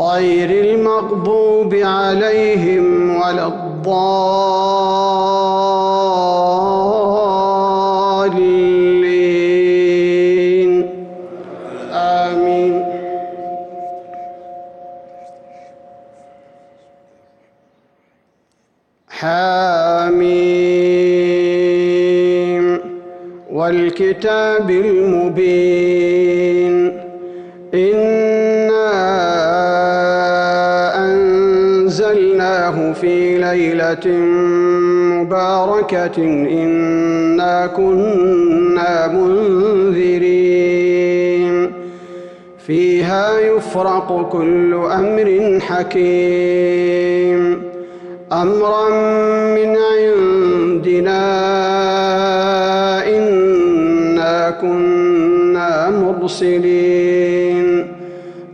غير المغضوب عليهم ولا الضالين. آمين. حاميم. والكتاب المبين. إِنَّا ليلة مباركة إنا كنا منذرين. فيها يفرق كل أمر حكيم. أمرا من عندنا إنا كنا مرسلين.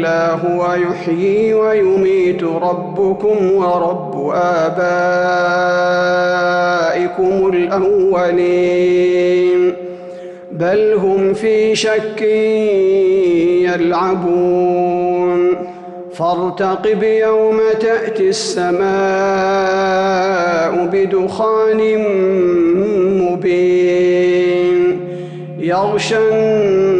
إلا هو يحيي ويميت ربكم ورب آبائكم الأولين. بل هم في شك يلعبون. فارتقب يوم تأتي السماء بدخان مبين. يغشى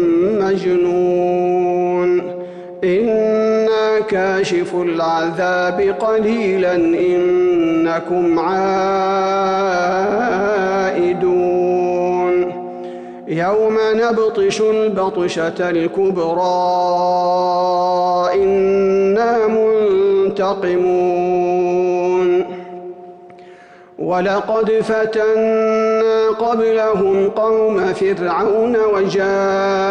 مجنون. إنا كاشف العذاب قليلا إنكم عائدون. يوم نبطش البطشة الكبرى إنا منتقمون. ولقد فتنا قبلهم قوم فرعون وجاءهم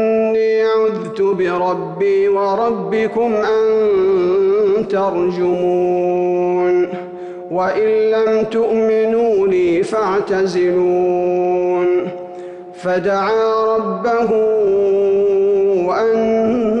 عذت بربي وربكم أن ترجمون. وإن لم تؤمنوا لي فاعتزلون. فدعا ربه أن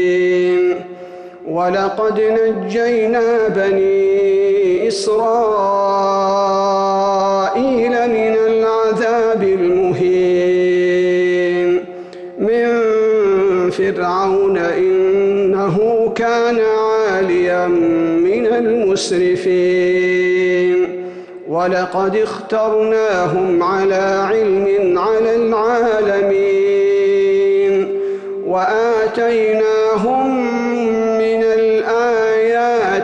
ولقد نجينا بني إسرائيل من العذاب المهين. من فرعون إنه كان عاليا من المسرفين. ولقد اخترناهم على علم على العالمين. وآتيناهم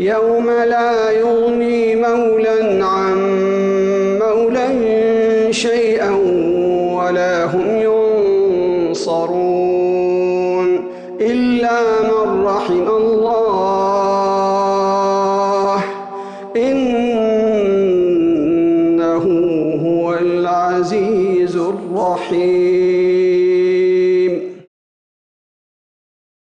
يوم لا يغني مولا عن مولا شيئا ولا هم ينصرون إلا من رحم الله